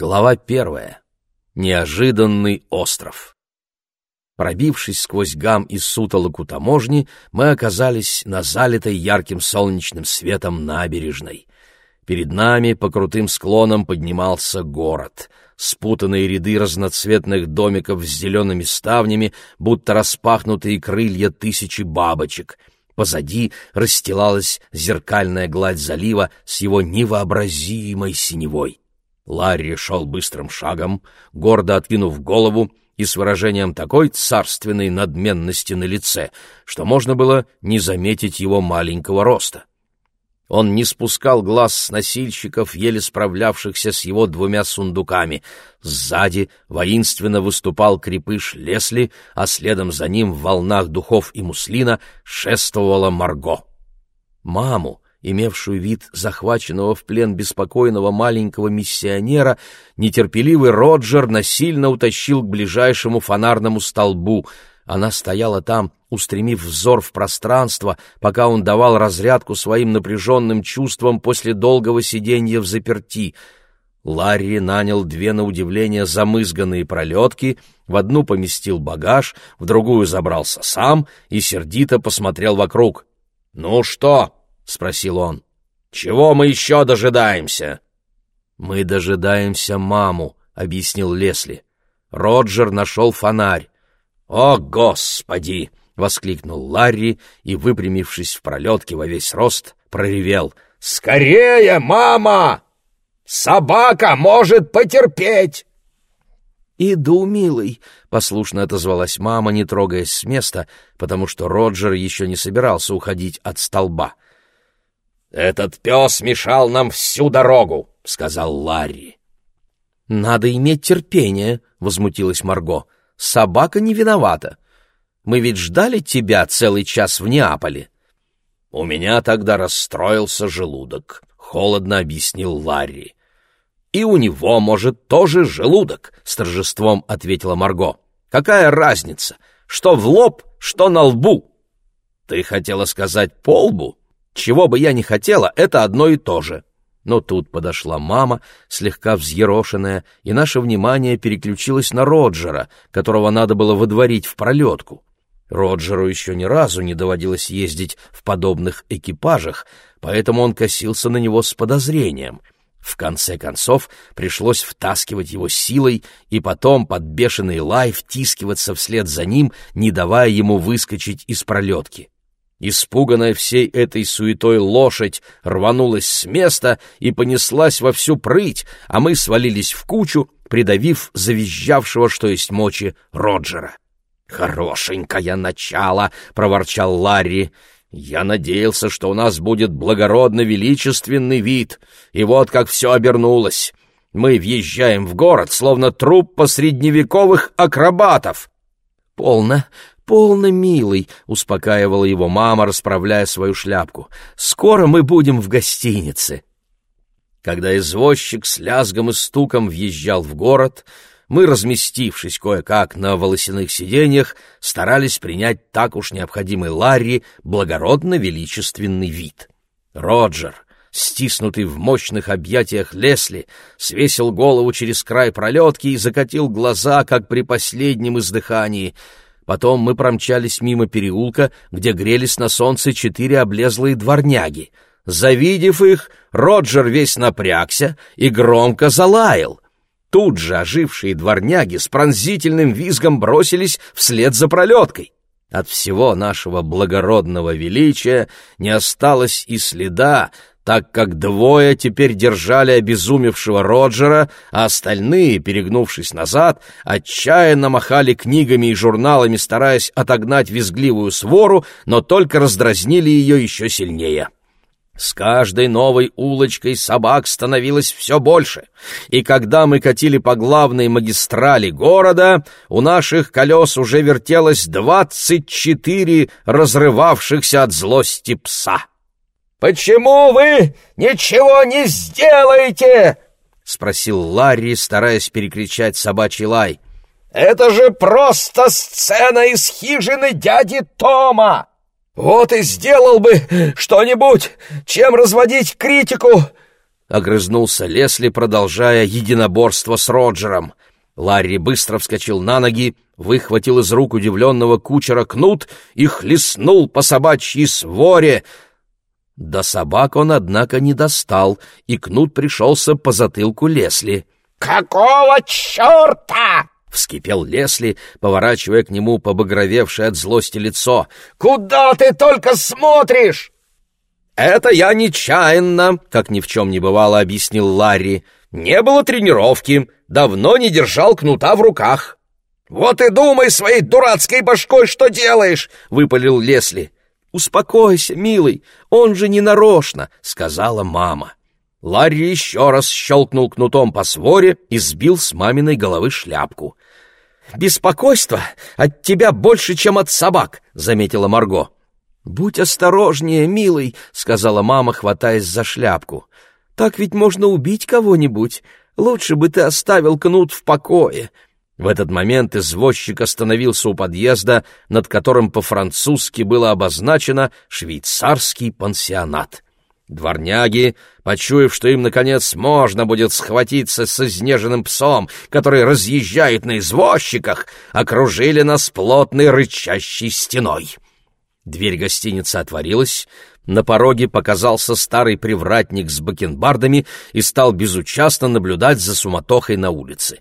Глава первая. Неожиданный остров. Пробившись сквозь гам и сутолоку таможни, мы оказались на залитой ярким солнечным светом набережной. Перед нами по крутым склонам поднимался город. Спутанные ряды разноцветных домиков с зелеными ставнями, будто распахнутые крылья тысячи бабочек. Позади расстилалась зеркальная гладь залива с его невообразимой синевой. Ларри шел быстрым шагом, гордо откинув голову и с выражением такой царственной надменности на лице, что можно было не заметить его маленького роста. Он не спускал глаз с носильщиков, еле справлявшихся с его двумя сундуками. Сзади воинственно выступал крепыш Лесли, а следом за ним в волнах духов и муслина шествовала Марго. Маму, имевшую вид захваченного в плен беспокойного маленького миссионера, нетерпеливый Роджер насильно утащил к ближайшему фонарному столбу. Она стояла там, устремив взор в пространство, пока он давал разрядку своим напряженным чувствам после долгого сиденья в заперти. Ларри нанял две, на удивление, замызганные пролетки, в одну поместил багаж, в другую забрался сам и сердито посмотрел вокруг. «Ну что?» — спросил он. «Чего мы еще дожидаемся?» «Мы дожидаемся маму», — объяснил Лесли. Роджер нашел фонарь. «О, Господи!» — воскликнул Ларри и, выпрямившись в пролетке во весь рост, проревел. «Скорее, мама! Собака может потерпеть!» «Иду, милый», — послушно отозвалась мама, не трогаясь с места, потому что Роджер еще не собирался уходить от столба. «Этот пес мешал нам всю дорогу», — сказал Ларри. «Надо иметь терпение», — возмутилась Марго. «Собака не виновата. Мы ведь ждали тебя целый час в Неаполе». «У меня тогда расстроился желудок», — холодно объяснил Ларри. «И у него, может, тоже желудок», — с торжеством ответила Марго. «Какая разница, что в лоб, что на лбу?» «Ты хотела сказать по лбу?» Чего бы я ни хотела, это одно и то же. Но тут подошла мама, слегка взъерошенная, и наше внимание переключилось на Роджера, которого надо было выдворить в пролетку. Роджеру еще ни разу не доводилось ездить в подобных экипажах, поэтому он косился на него с подозрением. В конце концов, пришлось втаскивать его силой и потом под бешеный лай втискиваться вслед за ним, не давая ему выскочить из пролетки. Испуганная всей этой суетой лошадь рванулась с места и понеслась во всю прыть, а мы свалились в кучу, придавив завизжавшего, что есть мочи, Роджера. «Хорошенькое начало!» — проворчал Ларри. «Я надеялся, что у нас будет благородно-величественный вид, и вот как все обернулось. Мы въезжаем в город, словно труппа средневековых акробатов». «Полно, «Полно, милый», — успокаивала его мама, расправляя свою шляпку. «Скоро мы будем в гостинице». Когда извозчик с лязгом и стуком въезжал в город, мы, разместившись кое-как на волосяных сиденьях, старались принять так уж необходимый Ларри благородно-величественный вид. Роджер, стиснутый в мощных объятиях Лесли, свесил голову через край пролетки и закатил глаза, как при последнем издыхании — Потом мы промчались мимо переулка, где грелись на солнце четыре облезлые дворняги. Завидев их, Роджер весь напрягся и громко залаял. Тут же ожившие дворняги с пронзительным визгом бросились вслед за пролеткой. От всего нашего благородного величия не осталось и следа, так как двое теперь держали обезумевшего Роджера, а остальные, перегнувшись назад, отчаянно махали книгами и журналами, стараясь отогнать визгливую свору, но только раздразнили ее еще сильнее. С каждой новой улочкой собак становилось все больше, и когда мы катили по главной магистрали города, у наших колес уже вертелось двадцать четыре разрывавшихся от злости пса. «Почему вы ничего не сделаете?» — спросил Ларри, стараясь перекричать собачий лай. «Это же просто сцена из хижины дяди Тома! Вот и сделал бы что-нибудь, чем разводить критику, — огрызнулся Лесли, продолжая единоборство с Роджером. Ларри быстро вскочил на ноги, выхватил из рук удивленного кучера кнут и хлестнул по собачьей своре. До собак он, однако, не достал, и кнут пришелся по затылку Лесли. «Какого черта?» — вскипел Лесли, поворачивая к нему побагровевшее от злости лицо. «Куда ты только смотришь?» «Это я нечаянно», — как ни в чем не бывало, объяснил Ларри. «Не было тренировки, давно не держал кнута в руках». «Вот и думай своей дурацкой башкой, что делаешь!» — выпалил Лесли. «Успокойся, милый, он же не нарочно», — сказала мама. Ларри еще раз щелкнул кнутом по своре и сбил с маминой головы шляпку. «Беспокойство от тебя больше, чем от собак», — заметила Марго. «Будь осторожнее, милый», — сказала мама, хватаясь за шляпку. «Так ведь можно убить кого-нибудь. Лучше бы ты оставил кнут в покое». В этот момент извозчик остановился у подъезда, над которым по-французски было обозначено «швейцарский пансионат». Дворняги, почуяв, что им, наконец, можно будет схватиться с изнеженным псом, который разъезжает на извозчиках, окружили нас плотной рычащей стеной. Дверь гостиницы отворилась, на пороге показался старый привратник с бакенбардами и стал безучастно наблюдать за суматохой на улице.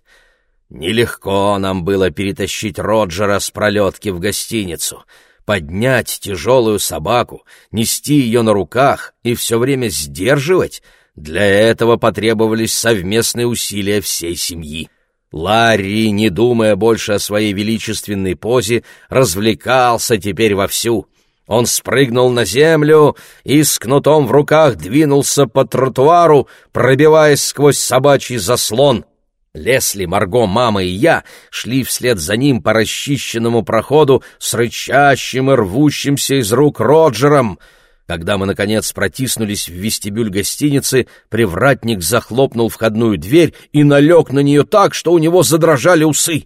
Нелегко нам было перетащить Роджера с пролетки в гостиницу — поднять тяжелую собаку, нести ее на руках и все время сдерживать, для этого потребовались совместные усилия всей семьи. Ларри, не думая больше о своей величественной позе, развлекался теперь вовсю. Он спрыгнул на землю и с кнутом в руках двинулся по тротуару, пробиваясь сквозь собачий заслон — Лесли, Марго, мама и я шли вслед за ним по расчищенному проходу с рычащим и рвущимся из рук Роджером. Когда мы, наконец, протиснулись в вестибюль гостиницы, привратник захлопнул входную дверь и налег на нее так, что у него задрожали усы.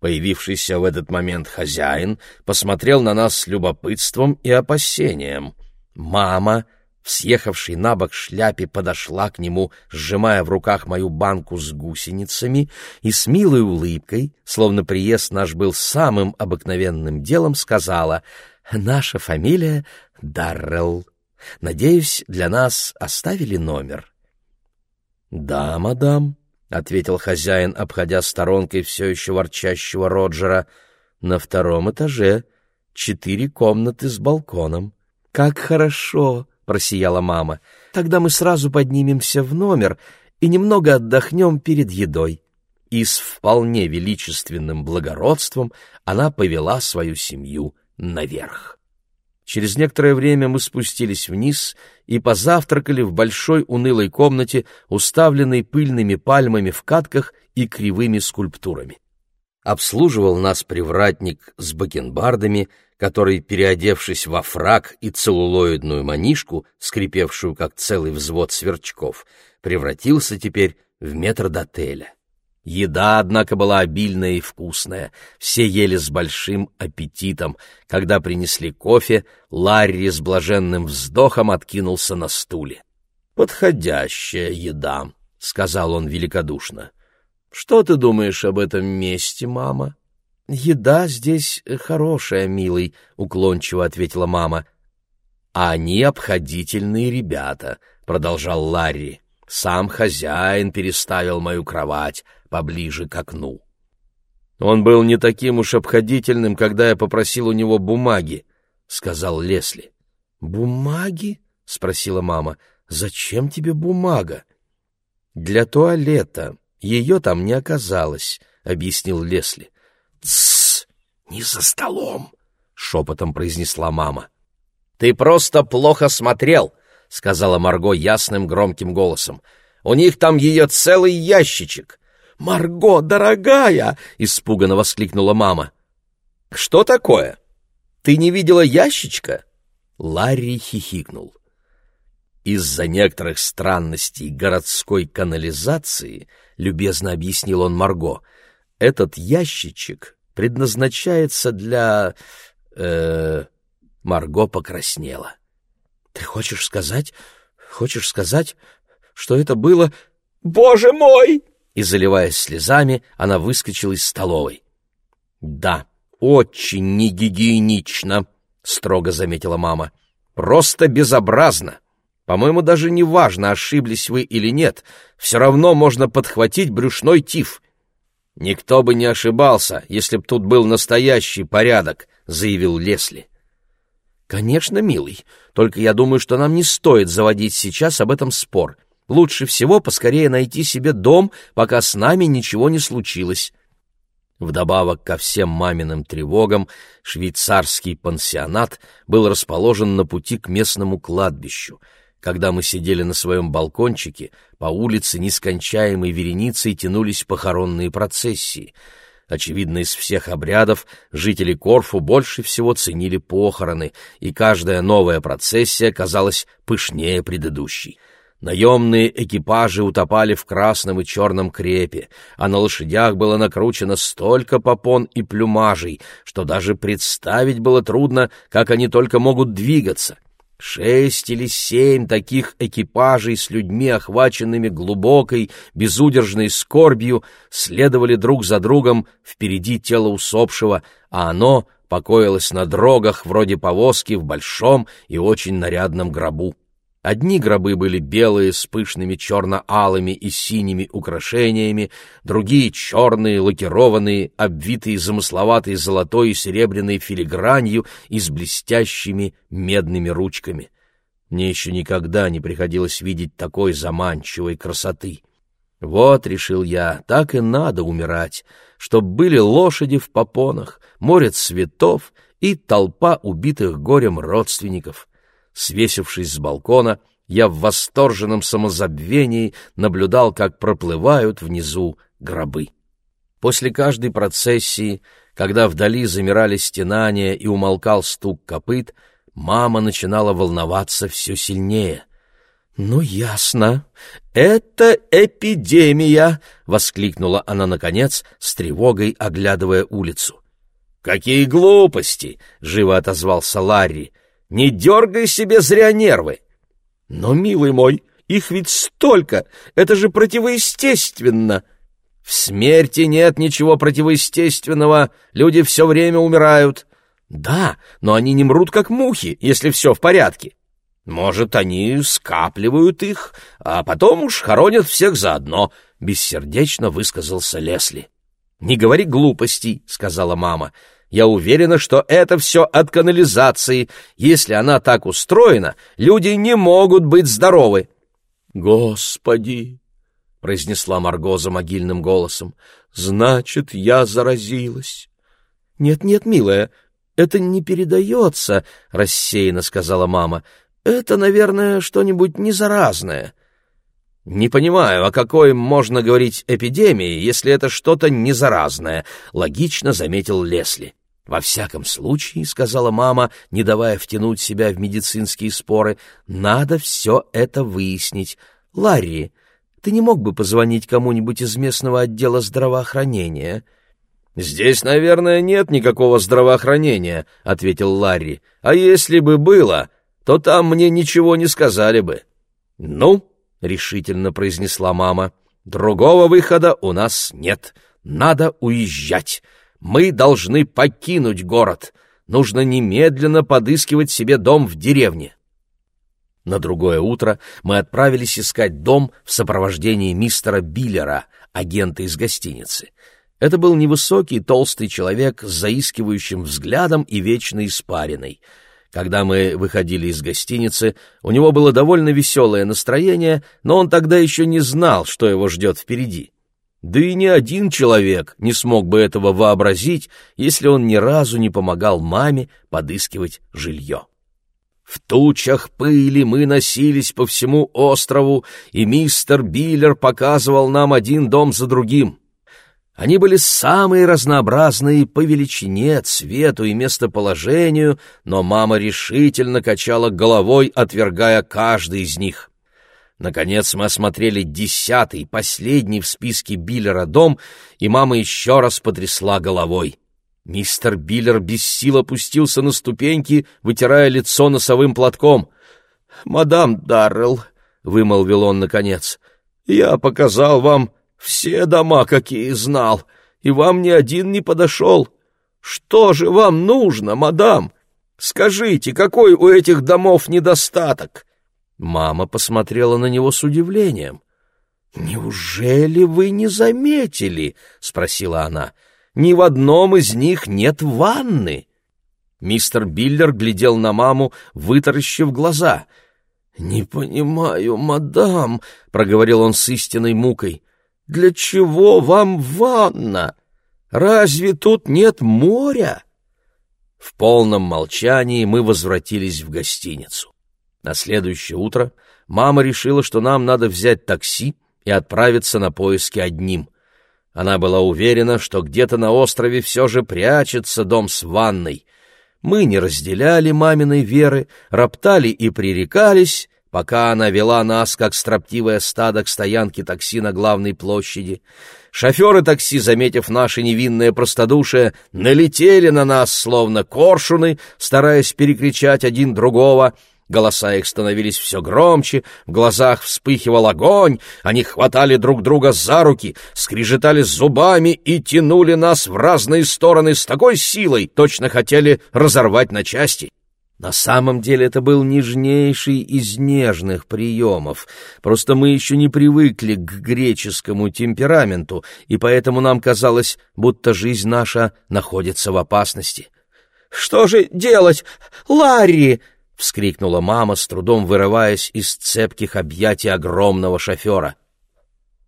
Появившийся в этот момент хозяин посмотрел на нас с любопытством и опасением. Мама в съехавшей на бок шляпе подошла к нему, сжимая в руках мою банку с гусеницами, и с милой улыбкой, словно приезд наш был самым обыкновенным делом, сказала «Наша фамилия Даррелл. Надеюсь, для нас оставили номер». «Да, мадам», — ответил хозяин, обходя сторонкой все еще ворчащего Роджера, — «на втором этаже четыре комнаты с балконом». «Как хорошо!» Просияла мама. «Тогда мы сразу поднимемся в номер и немного отдохнем перед едой». И с вполне величественным благородством она повела свою семью наверх. Через некоторое время мы спустились вниз и позавтракали в большой унылой комнате, уставленной пыльными пальмами в катках и кривыми скульптурами. Обслуживал нас привратник с бакенбардами, который, переодевшись во фрак и целлулоидную манишку, скрипевшую как целый взвод сверчков, превратился теперь в метрдотеля. Еда, однако, была обильная и вкусная. Все ели с большим аппетитом. Когда принесли кофе, Ларри с блаженным вздохом откинулся на стуле. «Подходящая еда», — сказал он великодушно. «Что ты думаешь об этом месте, мама?» «Еда здесь хорошая, милый», — уклончиво ответила мама. «А они обходительные ребята», — продолжал Ларри. «Сам хозяин переставил мою кровать поближе к окну». «Он был не таким уж обходительным, когда я попросил у него бумаги», — сказал Лесли. «Бумаги?» — спросила мама. «Зачем тебе бумага?» «Для туалета. Ее там не оказалось», — объяснил Лесли. «Тссс! Не за столом!» — шепотом произнесла мама. «Ты просто плохо смотрел», — сказала Марго ясным громким голосом. «У них там ее целый ящичек». «Марго, дорогая!» — испуганно воскликнула мама. «Что такое? Ты не видела ящичка?» Ларри хихикнул. Из-за некоторых странностей городской канализации, любезно объяснил он Марго, этот ящичек предназначается для... Э, Марго покраснела. «Ты хочешь сказать... Хочешь сказать, что это было... Боже мой!» И, заливаясь слезами, она выскочила из столовой. «Да, очень негигиенично», — строго заметила мама. «Просто безобразно. По-моему, даже не важно, ошиблись вы или нет. Все равно можно подхватить брюшной тиф». «Никто бы не ошибался, если б тут был настоящий порядок», — заявил Лесли. «Конечно, милый, только я думаю, что нам не стоит заводить сейчас об этом спор. Лучше всего поскорее найти себе дом, пока с нами ничего не случилось». Вдобавок ко всем маминым тревогам, швейцарский пансионат был расположен на пути к местному кладбищу. Когда мы сидели на своем балкончике, по улице нескончаемой вереницей тянулись похоронные процессии — Очевидно, из всех обрядов жители Корфу больше всего ценили похороны, и каждая новая процессия казалась пышнее предыдущей. Наемные экипажи утопали в красном и черном крепе, а на лошадях было накручено столько попон и плюмажей, что даже представить было трудно, как они только могут двигаться. Шесть или семь таких экипажей с людьми, охваченными глубокой, безудержной скорбью, следовали друг за другом впереди тела усопшего, а оно покоилось на дрогах вроде повозки в большом и очень нарядном гробу. Одни гробы были белые с пышными черно-алыми и синими украшениями, другие — черные, лакированные, обвитые замысловатой золотой и серебряной филигранью и с блестящими медными ручками. Мне еще никогда не приходилось видеть такой заманчивой красоты. Вот, решил я, так и надо умирать, чтоб были лошади в попонах, море цветов и толпа убитых горем родственников — Свесившись с балкона, я в восторженном самозабвении наблюдал, как проплывают внизу гробы. После каждой процессии, когда вдали замирали стенания и умолкал стук копыт, мама начинала волноваться все сильнее. «Ну, ясно. Это эпидемия!» — воскликнула она, наконец, с тревогой оглядывая улицу. «Какие глупости!» — живо отозвался Ларри. Не дергай себе зря нервы. Но, милый мой, их ведь столько, это же противоестественно. В смерти нет ничего противоестественного, люди все время умирают. Да, но они не мрут, как мухи, если все в порядке. Может, они скапливают их, а потом уж хоронят всех заодно, — бессердечно высказался Лесли. — Не говори глупостей, — сказала мама. Я уверена, что это все от канализации. Если она так устроена, люди не могут быть здоровы. Господи, произнесла Марго за могильным голосом. Значит, я заразилась. Нет, нет, милая, это не передается, рассеянно сказала мама. Это, наверное, что-нибудь незаразное. Не понимаю, о какой можно говорить эпидемии, если это что-то незаразное, логично заметил Лесли. Во всяком случае, сказала мама, не давая втянуть себя в медицинские споры, надо все это выяснить. Ларри, ты не мог бы позвонить кому-нибудь из местного отдела здравоохранения? Здесь, наверное, нет никакого здравоохранения, ответил Ларри. А если бы было, то там мне ничего не сказали бы. Ну, — решительно произнесла мама. «Другого выхода у нас нет. Надо уезжать. Мы должны покинуть город. Нужно немедленно подыскивать себе дом в деревне». На другое утро мы отправились искать дом в сопровождении мистера Биллера, агента из гостиницы. Это был невысокий, толстый человек с заискивающим взглядом и вечной испариной — когда мы выходили из гостиницы, у него было довольно веселое настроение, но он тогда еще не знал, что его ждет впереди. Да и ни один человек не смог бы этого вообразить, если он ни разу не помогал маме подыскивать жилье. В тучах пыли мы носились по всему острову, и мистер Биллер показывал нам один дом за другим — они были самые разнообразные по величине, цвету и местоположению, но мама решительно качала головой, отвергая каждый из них. Наконец мы осмотрели десятый, последний в списке Биллера дом, и мама еще раз потрясла головой. Мистер Биллер без сил опустился на ступеньки, вытирая лицо носовым платком. «Мадам Даррелл, вымолвил он наконец. «Я показал вам все дома, какие знал, и вам ни один не подошел. Что же вам нужно, мадам? Скажите, какой у этих домов недостаток?» Мама посмотрела на него с удивлением. «Неужели вы не заметили?» — спросила она. «Ни в одном из них нет ванны». Мистер Биллер глядел на маму, вытаращив глаза. «Не понимаю, мадам», — проговорил он с истинной мукой, — «для чего вам ванна? Разве тут нет моря?» В полном молчании мы возвратились в гостиницу. На следующее утро мама решила, что нам надо взять такси и отправиться на поиски одним. Она была уверена, что где-то на острове все же прячется дом с ванной. Мы не разделяли маминой веры, роптали и пререкались, пока она вела нас, как строптивое стадо, к стоянке такси на главной площади. Шоферы такси, заметив наше невинное простодушие, налетели на нас, словно коршуны, стараясь перекричать один другого — Голоса их становились все громче, в глазах вспыхивал огонь, они хватали друг друга за руки, скрежетали зубами и тянули нас в разные стороны с такой силой, точно хотели разорвать на части. На самом деле это был нежнейший из нежных приемов, просто мы еще не привыкли к греческому темпераменту, и поэтому нам казалось, будто жизнь наша находится в опасности. «Что же делать, Ларри?» — вскрикнула мама, с трудом вырываясь из цепких объятий огромного шофера.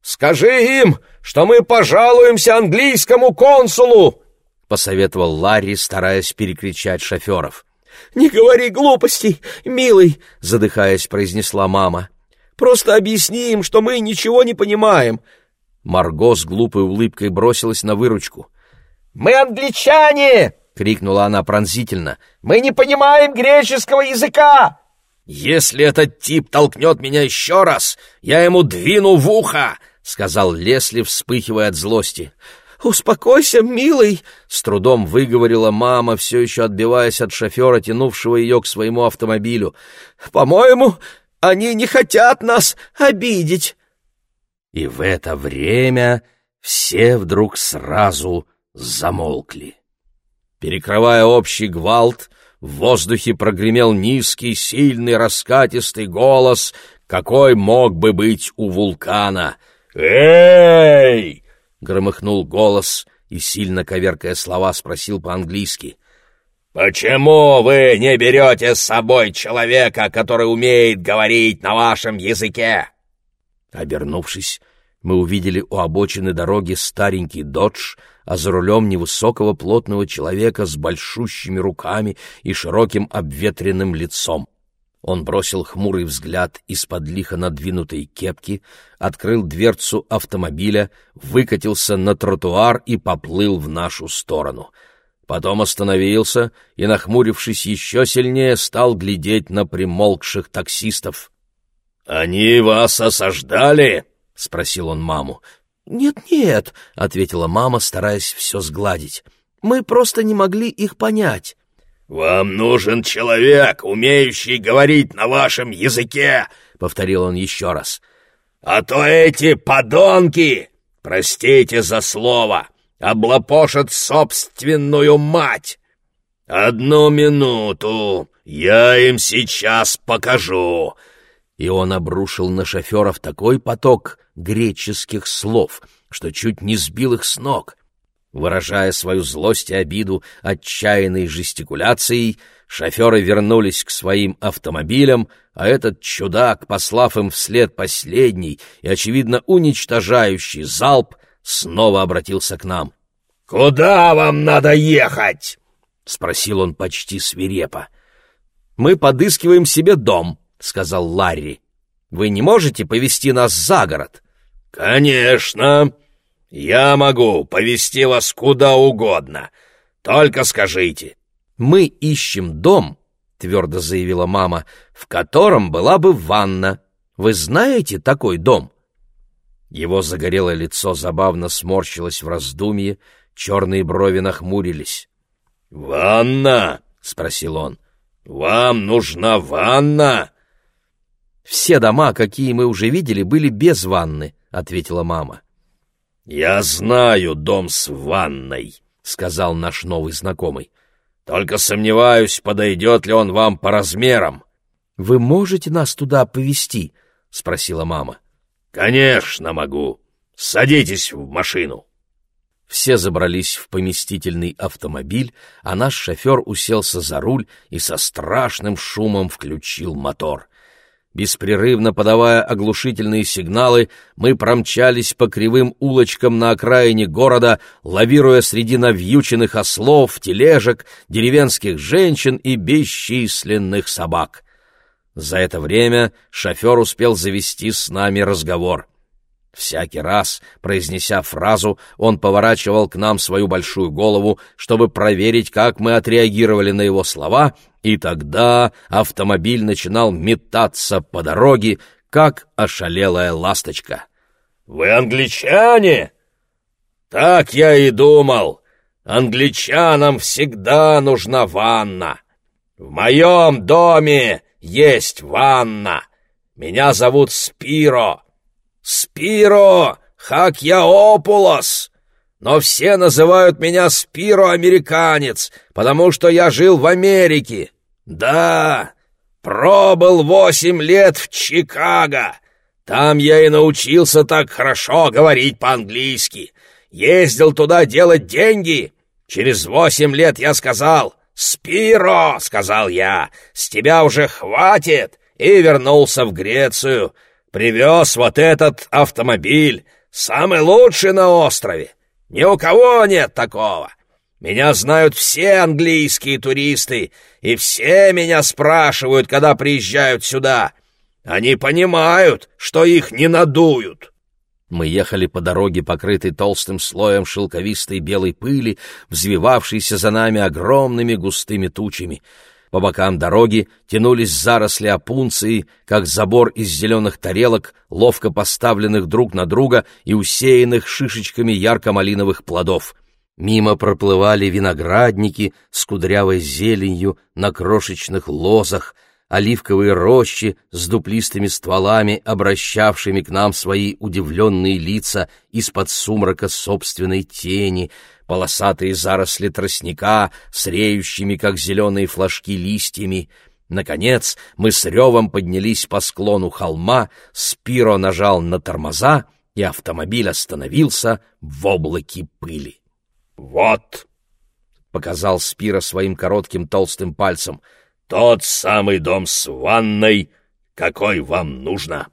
«Скажи им, что мы пожалуемся английскому консулу!» — посоветовал Ларри, стараясь перекричать шоферов. «Не говори глупостей, милый!» — задыхаясь, произнесла мама. «Просто объясни им, что мы ничего не понимаем!» Марго с глупой улыбкой бросилась на выручку. «Мы англичане!» крикнула она пронзительно. «Мы не понимаем греческого языка!» «Если этот тип толкнет меня еще раз, я ему двину в ухо!» — сказал Лесли, вспыхивая от злости. «Успокойся, милый!» — с трудом выговорила мама, все еще отбиваясь от шофера, тянувшего ее к своему автомобилю. «По-моему, они не хотят нас обидеть!» И в это время все вдруг сразу замолкли. Перекрывая общий гвалт, в воздухе прогремел низкий, сильный, раскатистый голос, какой мог бы быть у вулкана. «Эй!» — громыхнул голос и, сильно коверкая слова, спросил по-английски. «Почему вы не берете с собой человека, который умеет говорить на вашем языке?» Обернувшись, мы увидели у обочины дороги старенький додж, а за рулем невысокого плотного человека с большущими руками и широким обветренным лицом. Он бросил хмурый взгляд из-под лихо надвинутой кепки, открыл дверцу автомобиля, выкатился на тротуар и поплыл в нашу сторону. Потом остановился и, нахмурившись еще сильнее, стал глядеть на примолкших таксистов. «Они вас осаждали?» — спросил он маму. «Нет-нет», — ответила мама, стараясь все сгладить. «Мы просто не могли их понять». «Вам нужен человек, умеющий говорить на вашем языке», — повторил он еще раз. «А то эти подонки, простите за слово, облапошат собственную мать. Одну минуту, я им сейчас покажу». И он обрушил на шоферов такой поток греческих слов, что чуть не сбил их с ног. Выражая свою злость и обиду отчаянной жестикуляцией, шоферы вернулись к своим автомобилям, а этот чудак, послав им вслед последний и, очевидно, уничтожающий залп, снова обратился к нам. «Куда вам надо ехать?» — спросил он почти свирепо. «Мы подыскиваем себе дом», — сказал Ларри. «Вы не можете повести нас за город?» «Конечно! Я могу повести вас куда угодно. Только скажите». «Мы ищем дом», — твердо заявила мама, — «в котором была бы ванна. Вы знаете такой дом?» Его загорелое лицо забавно сморщилось в раздумье, черные брови нахмурились. «Ванна?» — спросил он. «Вам нужна ванна?» Все дома, какие мы уже видели, были без ванны, — ответила мама. — Я знаю дом с ванной, — сказал наш новый знакомый. — Только сомневаюсь, подойдет ли он вам по размерам. — Вы можете нас туда повести? — спросила мама. — Конечно могу. Садитесь в машину. Все забрались в поместительный автомобиль, а наш шофер уселся за руль и со страшным шумом включил мотор. Беспрерывно подавая оглушительные сигналы, мы промчались по кривым улочкам на окраине города, лавируя среди навьюченных ослов, тележек, деревенских женщин и бесчисленных собак. За это время шофер успел завести с нами разговор — Всякий раз, произнеся фразу, он поворачивал к нам свою большую голову, чтобы проверить, как мы отреагировали на его слова, и тогда автомобиль начинал метаться по дороге, как ошалелая ласточка. «Вы англичане?» «Так я и думал. Англичанам всегда нужна ванна. В моем доме есть ванна. Меня зовут Спиро». «Спиро Хакьяопулос! Но все называют меня Спиро-американец, потому что я жил в Америке. Да, пробыл восемь лет в Чикаго. Там я и научился так хорошо говорить по-английски. Ездил туда делать деньги. Через восемь лет я сказал «Спиро!» — сказал я. «С тебя уже хватит!» и вернулся в Грецию — Привез вот этот автомобиль, самый лучший на острове. Ни у кого нет такого. Меня знают все английские туристы, и все меня спрашивают, когда приезжают сюда. Они понимают, что их не надуют. Мы ехали по дороге, покрытой толстым слоем шелковистой белой пыли, взвивавшейся за нами огромными густыми тучами — по бокам дороги тянулись заросли опунции, как забор из зеленых тарелок, ловко поставленных друг на друга и усеянных шишечками ярко-малиновых плодов. Мимо проплывали виноградники с кудрявой зеленью на крошечных лозах, оливковые рощи с дуплистыми стволами, обращавшими к нам свои удивленные лица из-под сумрака собственной тени — полосатые заросли тростника с реющими, как зеленые флажки, листьями. Наконец мы с ревом поднялись по склону холма, Спиро нажал на тормоза, и автомобиль остановился в облаке пыли. «Вот!» — показал Спиро своим коротким толстым пальцем. «Тот самый дом с ванной, какой вам нужно!»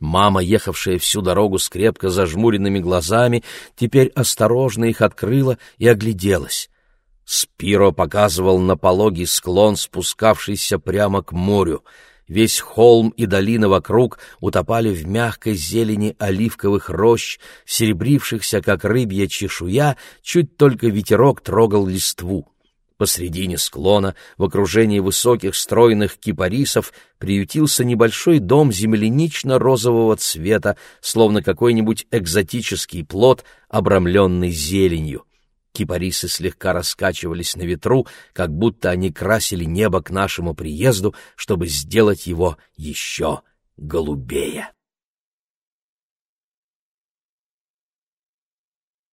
Мама, ехавшая всю дорогу с крепко зажмуренными глазами, теперь осторожно их открыла и огляделась. Спиро показывал на пологий склон, спускавшийся прямо к морю. Весь холм и долина вокруг утопали в мягкой зелени оливковых рощ, серебрившихся, как рыбья чешуя, чуть только ветерок трогал листву. Посредине склона, в окружении высоких стройных кипарисов, приютился небольшой дом землянично-розового цвета, словно какой-нибудь экзотический плод, обрамленный зеленью. Кипарисы слегка раскачивались на ветру, как будто они красили небо к нашему приезду, чтобы сделать его еще голубее.